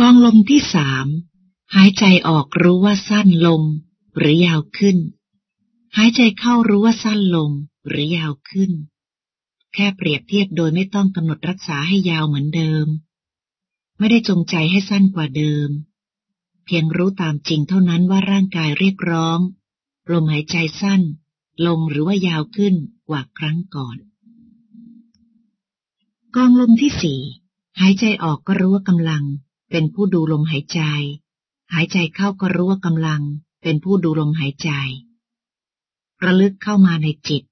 กองลมที่สามหายใจออกรู้ว่าสั้นลง หรือยาวขึ้น หายใจเข้ารู้ว่าสั้นลง หรือยาวขึ้น แค่เปรียบเทียบโดยไม่ต้องกำหนดรักษาให้ยาวเหมือนเดิม ไม่ได้จงใจให้สั้นกว่าเดิม เพียงรู้ตามจริงเท่านั้นว่าร่างกายเรียกร้อง ลมหายใจสั้น ลงหรือว่ายาวขึ้นกว่าครั้งก่อน กองลมที่สี่หายใจออกก็รู้ว่ากำลัง เป็นผู้ดูลมหายใจ หายใจเข้าก็รู้ว่ากำลัง เป็นผู้ดูลมหายใจ ระลึกเข้ามาในจิต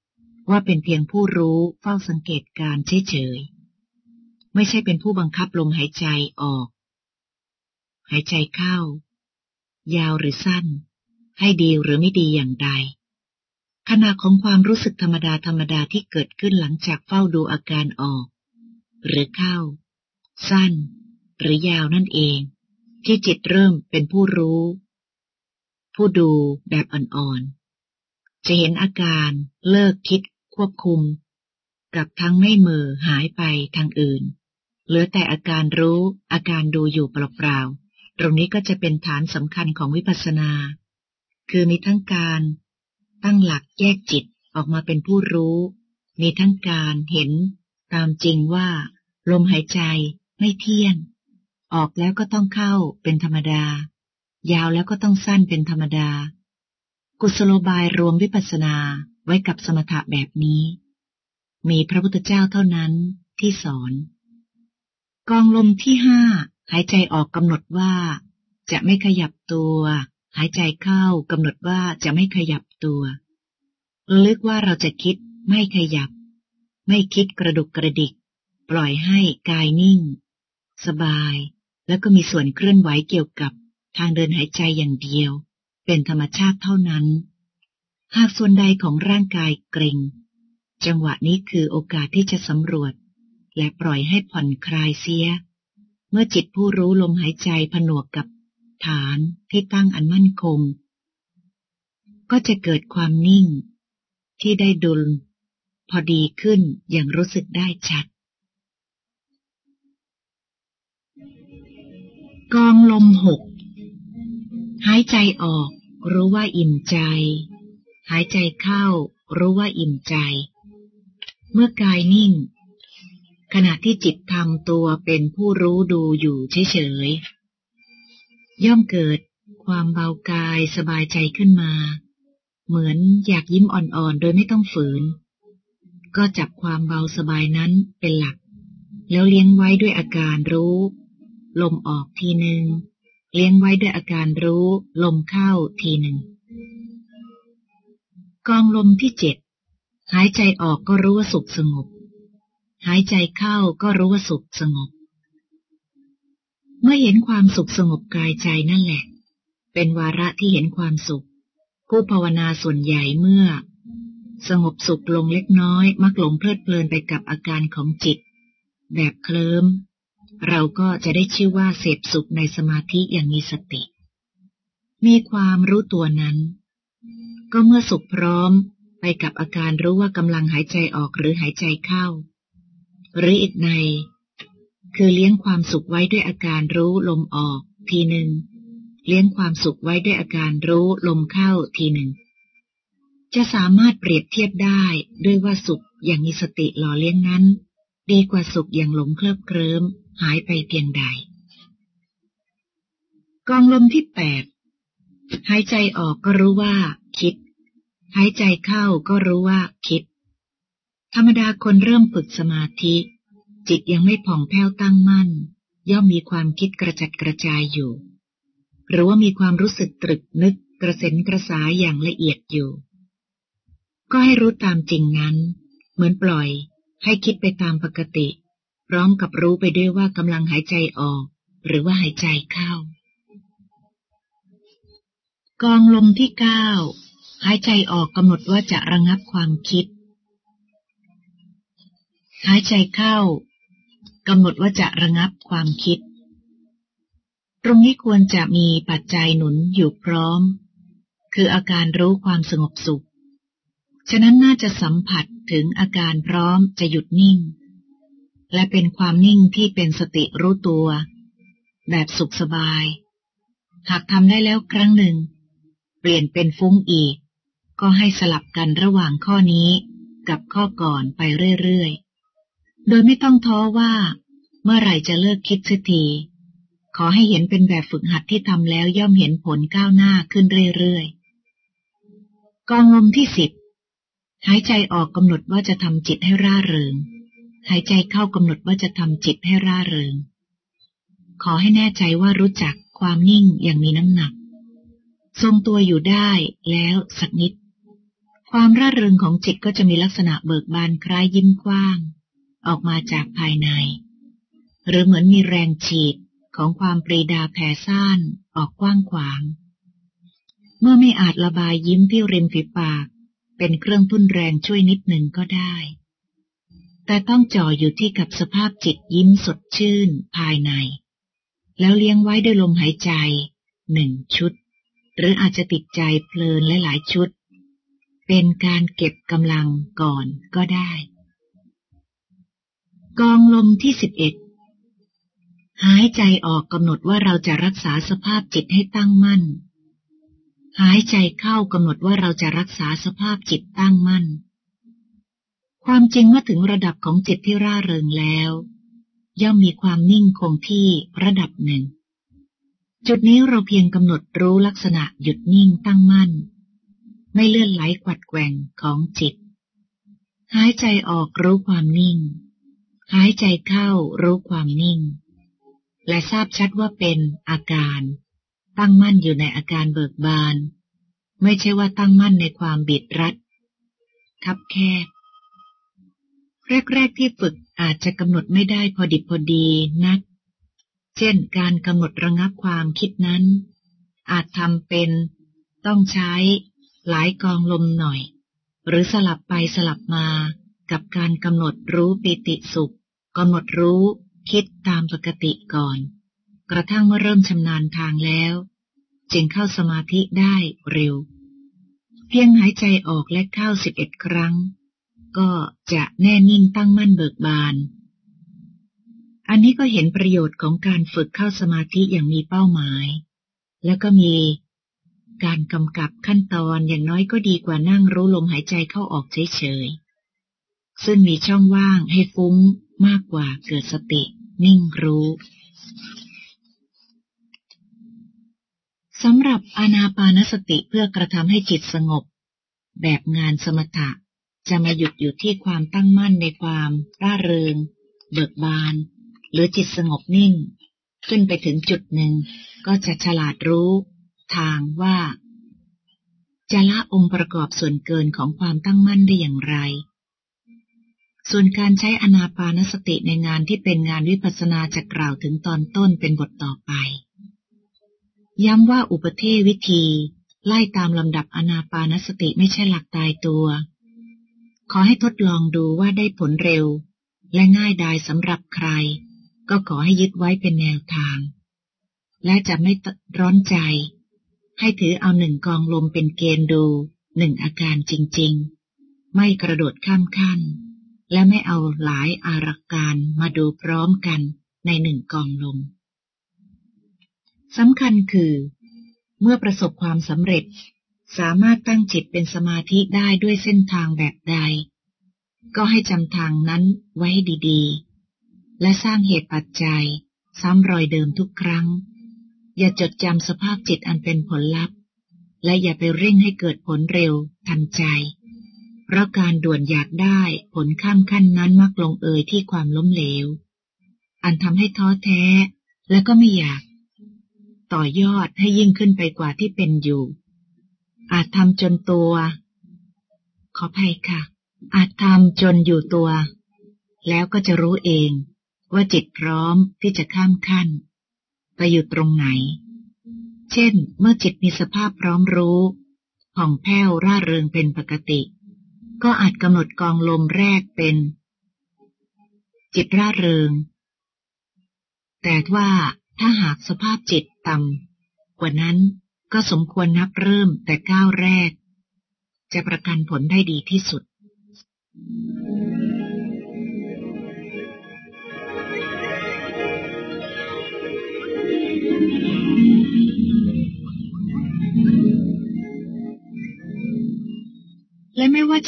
ว่าเป็นเพียงผู้รู้เฝ้าสังเกตการเฉยๆ ไม่ใช่เป็นผู้บังคับลมหายใจออก หายใจเข้า ยาวหรือสั้น ให้ดีหรือไม่ดีอย่างใดขณะของความรู้สึกธรรมดาธรรมดาที่เกิดขึ้นหลังจากเฝ้าดูอาการออก หรือเข้า สั้น หรือยาวนั่นเอง ที่จิตเริ่มเป็นผู้รู้ ผู้ดูแบบอ่อนๆ จะเห็นอาการเลิกคิดควบคุม กับทั้งไม่เมือหายไปทางอื่น เหลือแต่อาการรู้อาการดูอยู่เปล่าๆ ตรงนี้ก็จะเป็นฐานสำคัญของวิปัสสนา คือมีทั้งการตั้งหลักแยกจิตออกมาเป็นผู้รู้ มีทั้งการเห็นตามจริงว่า ลมหายใจไม่เที่ยง ออกแล้วก็ต้องเข้าเป็นธรรมดา ยาวแล้วก็ต้องสั้นเป็นธรรมดา กุศโลบายรวมวิปัสสนาไว้กับสมถะแบบนี้ มีพระพุทธเจ้าเท่านั้นที่สอน กองลมที่ห้าหายใจออกกำหนดว่า จะไม่ขยับตัว หายใจเข้ากำหนดว่าจะไม่ขยับตัวลึกว่าเราจะคิดไม่ขยับ ไม่คิดกระดุกกระดิก ปล่อยให้กายนิ่ง สบาย แล้วก็มีส่วนเคลื่อนไหวเกี่ยวกับทางเดินหายใจอย่างเดียว เป็นธรรมชาติเท่านั้น หากส่วนใดของร่างกายเกร็ง จังหวะนี้คือโอกาสที่จะสำรวจ และปล่อยให้ผ่อนคลายเสีย เมื่อจิตผู้รู้ลมหายใจผนวกกับฐานที่ตั้งอันมั่นคง ก็จะเกิดความนิ่ง ที่ได้ดุล พอดีขึ้นอย่างรู้สึกได้ชัด กองลมหก หายใจออก รู้ว่าอิ่มใจ หายใจเข้า รู้ว่าอิ่มใจ เมื่อกายนิ่ง ขณะที่จิตทำตัวเป็นผู้รู้ดูอยู่เฉยๆย่อมเกิดความเบากายสบายใจขึ้นมา เหมือนอยากยิ้มอ่อนๆ โดยไม่ต้องฝืน ก็จับความเบาสบายนั้นเป็นหลัก แล้วเลี้ยงไว้ด้วยอาการรู้ ลมออกทีหนึ่งเลี้ยงไว้ด้วยอาการรู้ลมเข้าทีหนึ่งกองลมที่เจ็ดหายใจออกก็รู้ว่าสุขสงบ หายใจเข้าก็รู้ว่าสุขสงบ เมื่อเห็นความสุขสงบกายใจนั่นแหละ เป็นวาระที่เห็นความสุข ผู้ภาวนาส่วนใหญ่เมื่อ สงบสุขลงเล็กน้อย มักหลงเพลิดเพลินไปกับอาการของจิต แบบเคลิ้ม เราก็จะได้ชื่อว่าเสพสุขในสมาธิอย่างมีสติ มีความรู้ตัวนั้น ก็เมื่อสุขพร้อมไปกับอาการรู้ว่ากำลังหายใจออกหรือหายใจเข้า หรืออีกใน คือเลี้ยงความสุขไว้ด้วยอาการรู้ลมออกทีหนึ่งเลี้ยงความสุขไว้ด้วยอาการรู้ลมเข้าทีหนึ่งจะสามารถเปรียบเทียบได้ด้วยว่าสุขอย่างมีสติหล่อเลี้ยงนั้น ดีกว่าสุขอย่างหลงเคลิบเคลิ้ม หายไปเพียงใด กองลมที่แปดหายใจออกก็รู้ว่า คิด หายใจเข้าก็รู้ว่า คิด ธรรมดาคนเริ่มฝึกสมาธิ จิตยังไม่ผ่องแผ้วตั้งมั่น ย่อมมีความคิดกระจัดกระจายอยู่ หรือว่ามีความรู้สึกตรึกนึกกระเซ็นกระสายอย่างละเอียดอยู่ ก็ให้รู้ตามจริงนั้น เหมือนปล่อย ให้คิดไปตามปกติ ร้อมกับรู้ไปด้วยว่ากำลังหายใจออก หรือว่าหายใจเข้า กองลมที่เก้าหายใจออกกำหนดว่าจะระงับความคิด หายใจเข้ากำหนดว่าจะระงับความคิด ตรงนี้ควรจะมีปัจจัยหนุนอยู่พร้อม คืออาการรู้ความสงบสุข ฉะนั้นน่าจะสัมผัสถึงอาการพร้อมจะหยุดนิ่ง และเป็นความนิ่งที่เป็นสติรู้ตัว แบบสุขสบาย หากทำได้แล้วครั้งหนึ่ง เปลี่ยนเป็นฟุ้งอีก ก็ให้สลับกันระหว่างข้อนี้กับข้อก่อนไปเรื่อยๆ โดยไม่ต้องท้อว่า เมื่อไหร่จะเลิกคิดสักทีขอให้เห็นเป็นแบบฝึกหัดที่ทำแล้วย่อมเห็นผลก้าวหน้าขึ้นเรื่อยๆ กองลมที่สิบหายใจออกกำหนดว่าจะทำจิตให้ร่าเริง หายใจเข้ากำหนดว่าจะทำจิตให้ร่าเริง ขอให้แน่ใจว่ารู้จักความนิ่งอย่างมีน้ำหนัก ทรงตัวอยู่ได้แล้วสักนิด ความร่าเริงของจิตก็จะมีลักษณะเบิกบานคล้ายยิ้มกว้าง ออกมาจากภายใน หรือเหมือนมีแรงฉีดของความปรีดาแผ่ซ่านออกกว้างขวาง เมื่อไม่อาจระบายยิ้มที่ริมฝีปาก เป็นเครื่องทุ่นแรงช่วยนิดหนึ่งก็ได้ แต่ต้องจ่ออยู่ที่กับสภาพจิตยิ้มสดชื่นภายใน แล้วเลี้ยงไว้ด้วยลมหายใจหนึ่งชุด หรืออาจจะติดใจเพลินหลายๆชุด เป็นการเก็บกำลังก่อนก็ได้ กองลมที่สิบเอ็ดหายใจออกกำหนดว่าเราจะรักษาสภาพจิตให้ตั้งมั่น หายใจเข้ากำหนดว่าเราจะรักษาสภาพจิตตั้งมั่น ความจริงเมื่อถึงระดับของจิตที่ร่าเริงแล้ว ย่อมมีความนิ่งคงที่ระดับหนึ่ง จุดนี้เราเพียงกำหนดรู้ลักษณะหยุดนิ่งตั้งมั่น ไม่เลื่อนไหลกวัดแกว่งของจิต หายใจออกรู้ความนิ่ง หายใจเข้ารู้ความนิ่ง และทราบชัดว่าเป็นอาการ ตั้งมั่นอยู่ในอาการเบิกบาน ไม่ใช่ว่าตั้งมั่นในความบิดรัดคับแคบ แรกๆที่ฝึกอาจจะกำหนดไม่ได้พอดิบพอดีนัก เช่นการกำหนดระงับความคิดนั้น อาจทำเป็น ต้องใช้หลายกองลมหน่อย หรือสลับไปสลับมากับการกำหนดรู้ปิติสุขกำหนดรู้คิดตามปกติก่อน กระทั่งเมื่อเริ่มชำนาญทางแล้ว จึงเข้าสมาธิได้เร็ว เพียงหายใจออกและเข้าสิบเอ็ดครั้ง ก็จะแน่นิ่งตั้งมั่นเบิกบาน อันนี้ก็เห็นประโยชน์ของการฝึกเข้าสมาธิอย่างมีเป้าหมาย แล้วก็มีการกำกับขั้นตอนอย่างน้อยก็ดีกว่านั่งรู้ลมหายใจเข้าออกเฉยๆ ซึ่งมีช่องว่างให้ฟุ้งมากกว่าเกิดสติ นิ่งรู้สำหรับอานาปานสติเพื่อกระทำให้จิตสงบ แบบงานสมถะ จะมาหยุดอยู่ที่ความตั้งมั่นในความร่าเริง เบิกบาน หรือจิตสงบนิ่ง ขึ้นไปถึงจุดหนึ่ง ก็จะฉลาดรู้ ทางว่าจะละองค์ประกอบส่วนเกินของความตั้งมั่นได้อย่างไร ส่วนการใช้อนาปานสติในงานที่เป็นงานวิปัสสนาจะกล่าวถึงตอนต้นเป็นบทต่อไป ย้ำว่าอุปเทวิธี ไล่ตามลำดับอนาปานสติไม่ใช่หลักตายตัว ขอให้ทดลองดูว่าได้ผลเร็ว และง่ายดายสำหรับใคร ก็ขอให้ยึดไว้เป็นแนวทาง และจะไม่ร้อนใจ ให้ถือเอาหนึ่งกองลมเป็นเกณฑ์ดูหนึ่งอาการจริงๆ ไม่กระโดดข้ามขั้น และไม่เอาหลายอารักการมาดูพร้อมกันในหนึ่งกองลมสำคัญคือ เมื่อประสบความสำเร็จสามารถตั้งจิตเป็นสมาธิได้ด้วยเส้นทางแบบใด ก็ให้จำทางนั้นไว้ดีๆ และสร้างเหตุปัจจัย ซ้ำรอยเดิมทุกครั้ง อย่าจดจำสภาพจิตอันเป็นผลลัพธ์ และอย่าไปเร่งให้เกิดผลเร็วทันใจ เพราะการด่วนอยากได้ผลข้ามขั้นนั้นมักลงเอยที่ความล้มเหลว อันทำให้ท้อแท้และก็ไม่อยาก ต่อยอดให้ยิ่งขึ้นไปกว่าที่เป็นอยู่ อาจทำจนตัว ขอภัยค่ะ อาจทำจนอยู่ตัว แล้วก็จะรู้เองว่าจิตพร้อมที่จะข้ามขั้น ไปอยู่ตรงไหน เช่น เมื่อจิตมีสภาพพร้อมรู้ผ่องแผ้วร่าเริงเป็นปกติ ก็อาจกำหนดกองลมแรกเป็น จิตร่าเริง แต่ว่าถ้าหากสภาพจิตต่ำกว่านั้นก็สมควรนับเริ่มแต่ก้าวแรก จะประกันผลได้ดีที่สุด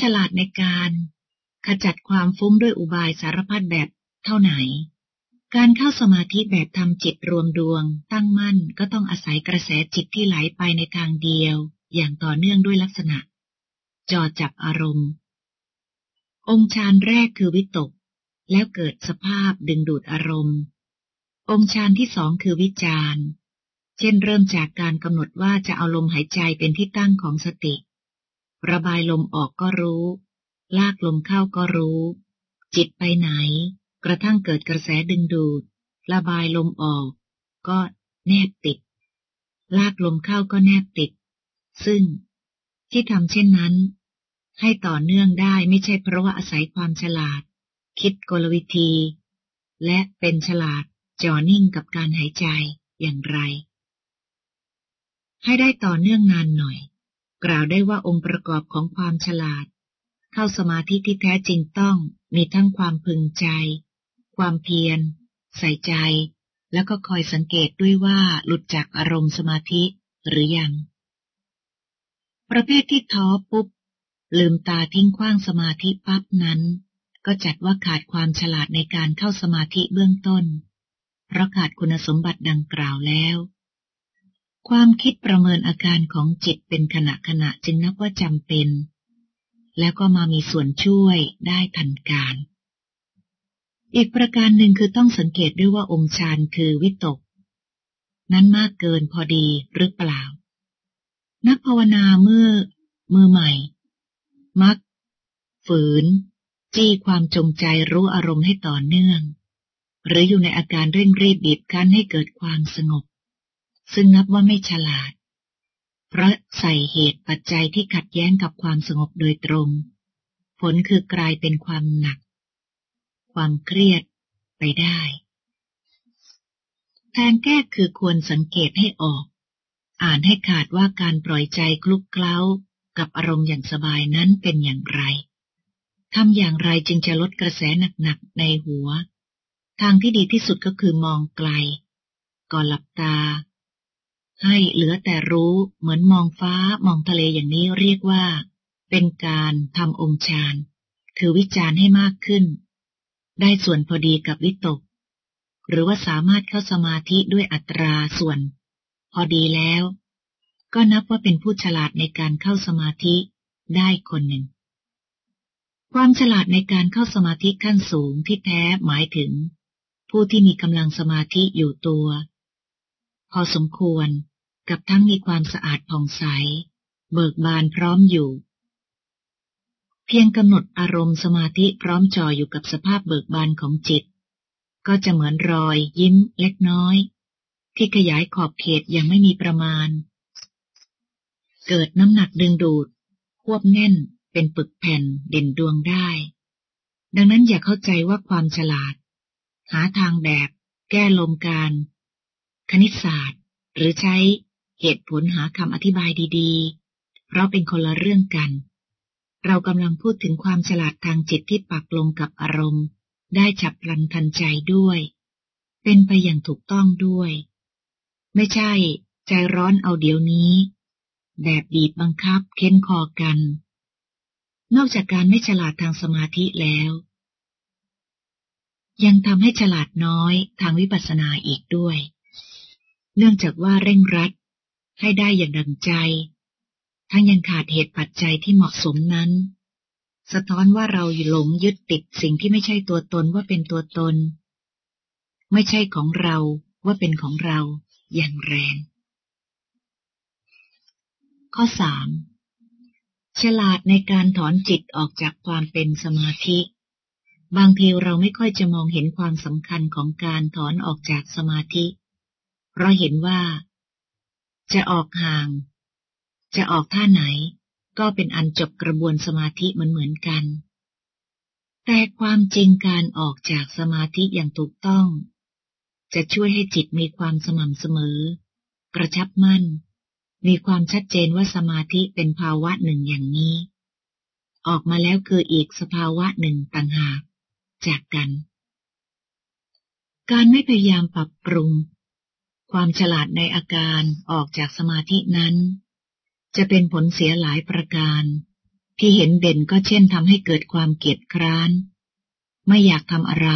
ฉลาดในการขจัดความฟุ้งด้วยอุบายสารพัดแบบเท่าไหน การเข้าสมาธิแบบทำจิตรวมดวง ตั้งมั่นก็ต้องอาศัยกระแสจิตที่ไหลไปในทางเดียว อย่างต่อเนื่องด้วยลักษณะ จอจับอารมณ์ องค์ฌานแรกคือวิตก แล้วเกิดสภาพดึงดูดอารมณ์ องค์ฌานที่สองคือวิจารเช่นเริ่มจากการกำหนดว่าจะเอาลมหายใจเป็นที่ตั้งของสติ ระบายลมออกก็รู้ ลากลมเข้าก็รู้ จิตไปไหน กระทั่งเกิดกระแสดึงดูด ระบายลมออก ก็แนบติด ลากลมเข้าก็แนบติด ซึ่ง ที่ทำเช่นนั้น ให้ต่อเนื่องได้ไม่ใช่เพราะว่าอาศัยความฉลาด คิดกลวิธี และเป็นฉลาดจอนิ่งกับการหายใจอย่างไร ให้ได้ต่อเนื่องนานหน่อย กล่าวได้ว่าองค์ประกอบของความฉลาด เข้าสมาธิที่แท้จริงต้องมีทั้งความพึงใจ ความเพียร ใส่ใจ แล้วก็คอยสังเกตด้วยว่าหลุดจากอารมณ์สมาธิหรือยัง ประเภทที่ท้อปุ๊บ ลืมตาทิ้งขว้างสมาธิปั๊บนั้น ก็จัดว่าขาดความฉลาดในการเข้าสมาธิเบื้องต้น เพราะขาดคุณสมบัติดังกล่าวแล้ว ความคิดประเมินอาการของจิตเป็นขณะขณะจึงนับว่าจำเป็น แล้วก็มามีส่วนช่วยได้ทันการ อีกประการหนึ่งคือต้องสังเกตด้วยว่าองค์ฌานคือวิตก นั้นมากเกินพอดีหรือเปล่า นักภาวนาเมื่อมือใหม่ มัก ฝืน จี้ความจงใจรู้อารมณ์ให้ต่อเนื่อง หรืออยู่ในอาการเร่งรีบบีบคั้นให้เกิดความสงบ ซึ่งนับว่าไม่ฉลาด เพราะใส่เหตุปัจจัยที่ขัดแย้งกับความสงบโดยตรง ผลคือกลายเป็นความหนัก ความเครียดไปได้แทนแก้คือควรสังเกตให้ออก อ่านให้ขาดว่าการปล่อยใจคลุกเคล้ากับอารมณ์อย่างสบายนั้นเป็นอย่างไร ทำอย่างไรจึงจะลดกระแสหนักๆในหัว ทางที่ดีที่สุดก็คือมองไกล ก่อนหลับตา ให้เหลือแต่รู้เหมือนมองฟ้ามองทะเลอย่างนี้เรียกว่า เป็นการทำองค์ฌานคือวิจารณ์ให้มากขึ้น ได้ส่วนพอดีกับวิตก หรือว่าสามารถเข้าสมาธิด้วยอัตราส่วน พอดีแล้ว ก็นับว่าเป็นผู้ฉลาดในการเข้าสมาธิได้คนหนึ่ง ความฉลาดในการเข้าสมาธิขั้นสูงที่แท้หมายถึง ผู้ที่มีกำลังสมาธิอยู่ตัว อสมควรกับทั้งมีความสะอาดผ่องใส เบิกบานพร้อมอยู่ เพียงกำหนดอารมณ์สมาธิพร้อมจ่ออยู่กับสภาพเบิกบานของจิต ก็จะเหมือนรอยยิ้มเล็กน้อย ที่ขยายขอบเขตย่างไม่มีประมาณ เกิดน้ำหนักดึงดูด ควบแน่นเป็นปึกแผ่นเด่นดวงได้ ดังนั้นอย่าเข้าใจว่าความฉลาด หาทางแบบ แก้ลมการ คณิตศาสตร์ หรือใช้เหตุผลหาคำอธิบายดีๆเพราะเป็นคนละเรื่องกัน เรากำลังพูดถึงความฉลาดทางจิตที่ปักลงกับอารมณ์ ได้ฉับพลันทันใจด้วย เป็นไปอย่างถูกต้องด้วย ไม่ใช่ ใจร้อนเอาเดี๋ยวนี้ แบบบีบบังคับเค้นคอกัน นอกจากการไม่ฉลาดทางสมาธิแล้ว ยังทำให้ฉลาดน้อยทางวิปัสสนาอีกด้วย เนื่องจากว่าเร่งรัด ให้ได้อย่างดังใจ ทั้งยังขาดเหตุปัจจัยที่เหมาะสมนั้น สะท้อนว่าเราหลงยึดติดสิ่งที่ไม่ใช่ตัวตนว่าเป็นตัวตน ไม่ใช่ของเราว่าเป็นของเราอย่างแรง ข้อสามฉลาดในการถอนจิตออกจากความเป็นสมาธิ บางทีเราไม่ค่อยจะมองเห็นความสำคัญของการถอนออกจากสมาธิ เพราะเห็นว่า จะออกห่าง จะออกท่าไหน ก็เป็นอันจบกระบวนสมาธิเหมือนเหมือนกัน แต่ความจริงการออกจากสมาธิอย่างถูกต้อง จะช่วยให้จิตมีความสม่ำเสมอ กระชับมั่น มีความชัดเจนว่าสมาธิเป็นภาวะหนึ่งอย่างนี้ ออกมาแล้วคืออีกสภาวะหนึ่งต่างหากจากกันการไม่พยายามปรับปรุง ความฉลาดในอาการออกจากสมาธินั้น จะเป็นผลเสียหลายประการ ที่เห็นเด่นก็เช่นทำให้เกิดความเกียดคร้าน ไม่อยากทำอะไร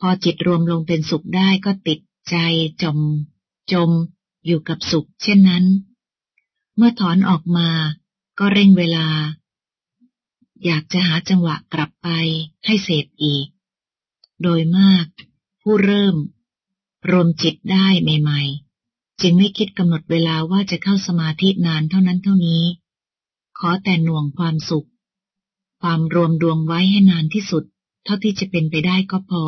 พอจิตรวมลงเป็นสุขได้ก็ติดใจจม จม อยู่กับสุข เช่นนั้น เมื่อถอนออกมาก็เร่งเวลา อยากจะหาจังหวะกลับไปให้เสพอีก โดยมาก ผู้เริ่ม รวมจิตได้ใหม่ ๆ จึงไม่คิดกำหนดเวลาว่าจะเข้าสมาธินานเท่านั้นเท่านี้ ขอแต่หน่วงความสุข ความรวมดวงไว้ให้นานที่สุด เท่าที่จะเป็นไปได้ก็พอ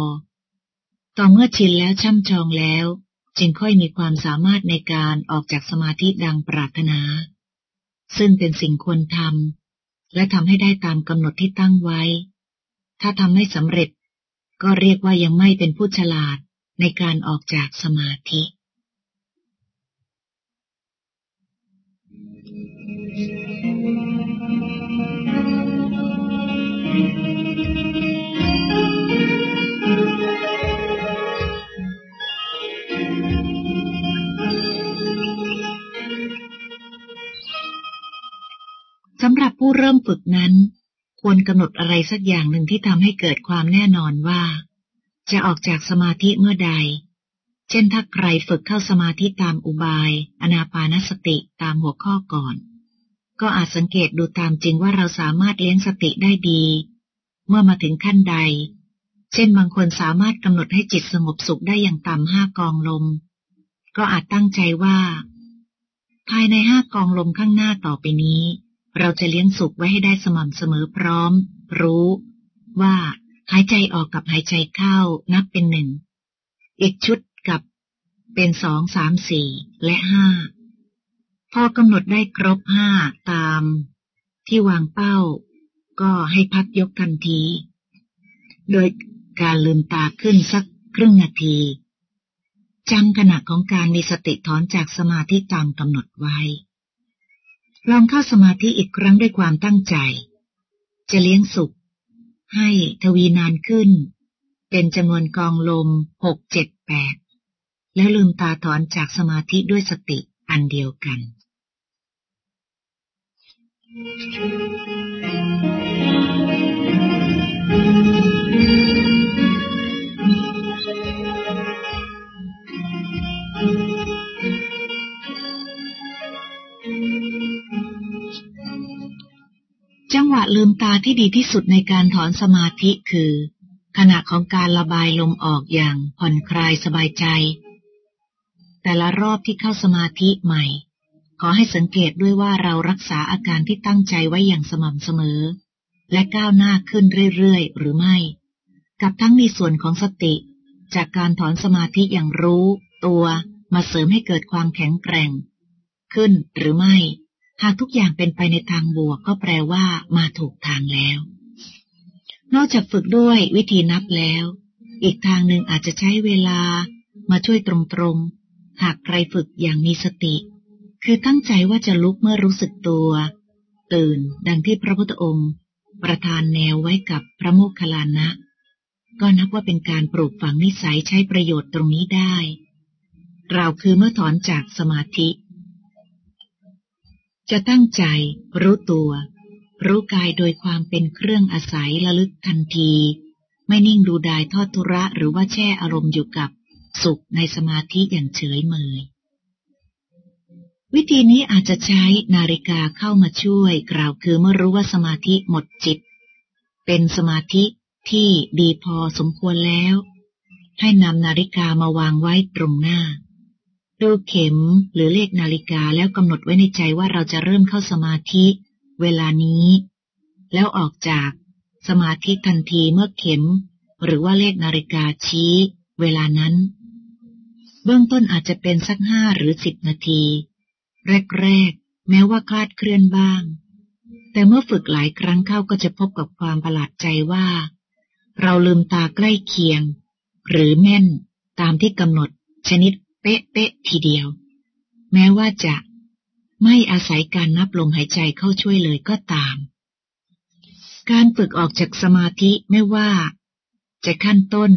ต่อเมื่อชินแล้วช่ำชองแล้ว จึงค่อยมีความสามารถในการออกจากสมาธิดังปรารถนา ซึ่งเป็นสิ่งควรทำและทำให้ได้ตามกำหนดที่ตั้งไว้ ถ้าทำไม่สำเร็จก็เรียกว่ายังไม่เป็นผู้ฉลาด ในการออกจากสมาธิ สำหรับผู้เริ่มฝึกนั้น ควรกำหนดอะไรสักอย่างหนึ่งที่ทำให้เกิดความแน่นอนว่า จะออกจากสมาธิเมื่อใด เช่นถ้าใครฝึกเข้าสมาธิตามอุบาย อนาปานสติตามหัวข้อก่อน ก็อาจสังเกตดูตามจริงว่าเราสามารถเลี้ยงสติได้ดี เมื่อมาถึงขั้นใด เช่นบางคนสามารถกำหนดให้จิตสงบสุขได้อย่างต่ำห้ากองลม ก็อาจตั้งใจว่า ภายในห้ากองลมข้างหน้าต่อไปนี้ เราจะเลี้ยงสุขไว้ให้ได้สม่ำเสมอพร้อม รู้ว่า หายใจออกกับหายใจเข้านับเป็นหนึ่ง อีกชุดกับเป็นสองสามสี่และห้า พอกำหนดได้ครบห้าตาม ที่วางเป้า ก็ให้พักยกทันที โดยการลืมตาขึ้นสักครึ่งนาทีจำขณะของการมีสติถอนจากสมาธิตามกำหนดไว้ ลองเข้าสมาธิอีกครั้งด้วยความตั้งใจ จะเลี้ยงสุข ให้ทวีนานขึ้น เป็นจำนวนกองลมหกเจ็ดแปดแล้วลืมตาถอนจากสมาธิด้วยสติอันเดียวกัน จังหวะลืมตาที่ดีที่สุดในการถอนสมาธิคือ ขณะของการระบายลมออกอย่างผ่อนคลายสบายใจ แต่ละรอบที่เข้าสมาธิใหม่ ขอให้สังเกตด้วยว่าเรารักษาอาการที่ตั้งใจไว้อย่างสม่ำเสมอ และก้าวหน้าขึ้นเรื่อยๆ หรือไม่ กับทั้งมีส่วนของสติ จากการถอนสมาธิอย่างรู้ ตัวมาเสริมให้เกิดความแข็งแกร่ง ขึ้นหรือไม่ หากทุกอย่างเป็นไปในทางบวกก็แปลว่ามาถูกทางแล้ว นอกจากฝึกด้วยวิธีนับแล้ว อีกทางหนึ่งอาจจะใช้เวลามาช่วยตรงๆ หากใครฝึกอย่างมีสติ คือตั้งใจว่าจะลุกเมื่อรู้สึกตัว ตื่นดังที่พระพุทธองค์ ประทานแนวไว้กับพระโมคคัลลานะ ก็นับว่าเป็นการปลูกฝังนิสัยใช้ประโยชน์ตรงนี้ได้เราคือเมื่อถอนจากสมาธิ จะตั้งใจ รู้ตัว รู้กายโดยความเป็นเครื่องอาศัยระลึกทันที ไม่นิ่งดูดายทอดทุระหรือว่าแช่อารมณ์อยู่กับสุขในสมาธิอย่างเฉยเมย วิธีนี้อาจจะใช้นาฬิกาเข้ามาช่วย กล่าวคือเมื่อรู้ว่าสมาธิหมดจิต เป็นสมาธิที่ดีพอสมควรแล้ว ให้นำนาฬิกามาวางไว้ตรงหน้า ดูเข็มหรือเลขนาฬิกาแล้วกำหนดไว้ในใจว่าเราจะเริ่มเข้าสมาธิ เวลานี้ แล้วออกจากสมาธิทันทีเมื่อเข็ม หรือว่าเลขนาฬิกาชี้ เวลานั้น เบื้องต้นอาจจะเป็นสักห้าหรือสิบนาที แรกๆ แม้ว่าคลาดเคลื่อนบ้าง แต่เมื่อฝึกหลายครั้งเข้าก็จะพบกับความประหลาดใจว่า เราลืมตาใกล้เคียง หรือแม่นตามที่กำหนดชนิด เป๊ะเป๊ะทีเดียว แม้ว่าจะไม่อาศัยการนับลมหายใจเข้าช่วยเลยก็ตาม การฝึกออกจากสมาธิไม่ว่า จะขั้นต้น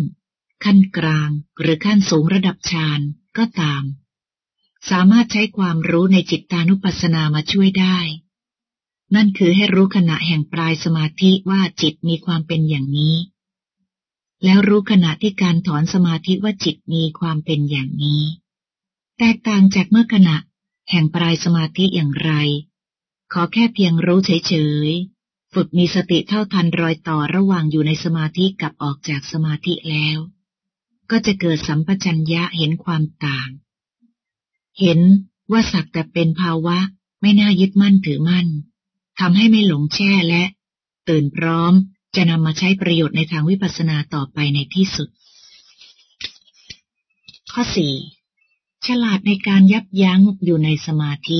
ขั้นกลาง หรือขั้นสูงระดับฌานก็ตาม สามารถใช้ความรู้ในจิตตานุปัสสนามาช่วยได้ นั่นคือให้รู้ขณะแห่งปลายสมาธิว่าจิตมีความเป็นอย่างนี้ แล้วรู้ขณะที่การถอนสมาธิว่าจิตมีความเป็นอย่างนี้ แตกต่างจากเมื่อขณะ แห่งปลายสมาธิอย่างไร ขอแค่เพียงรู้เฉยๆ ฝึกมีสติเท่าทันรอยต่อระหว่างอยู่ในสมาธิกับออกจากสมาธิแล้ว ก็จะเกิดสัมปชัญญะเห็นความต่าง เห็นว่าสักแต่เป็นภาวะไม่น่ายึดมั่นถือมั่นทำให้ไม่หลงแช่และ ตื่นพร้อม จะนำมาใช้ประโยชน์ในทางวิปัสสนาต่อไปในที่สุด ข้อสี่ฉลาดในการยับยั้งอยู่ในสมาธิ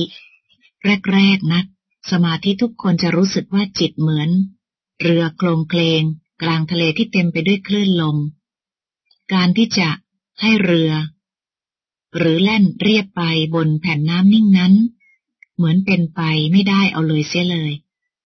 แรกๆนะสมาธิทุกคนจะรู้สึกว่าจิตเหมือน เรือโคลงเคลง กลางทะเลที่เต็มไปด้วยคลื่นลม การที่จะให้เรือ หรือแล่นเรียบไปบนแผ่นน้ำนิ่งนั้น เหมือนเป็นไปไม่ได้เอาเลยเสียเลย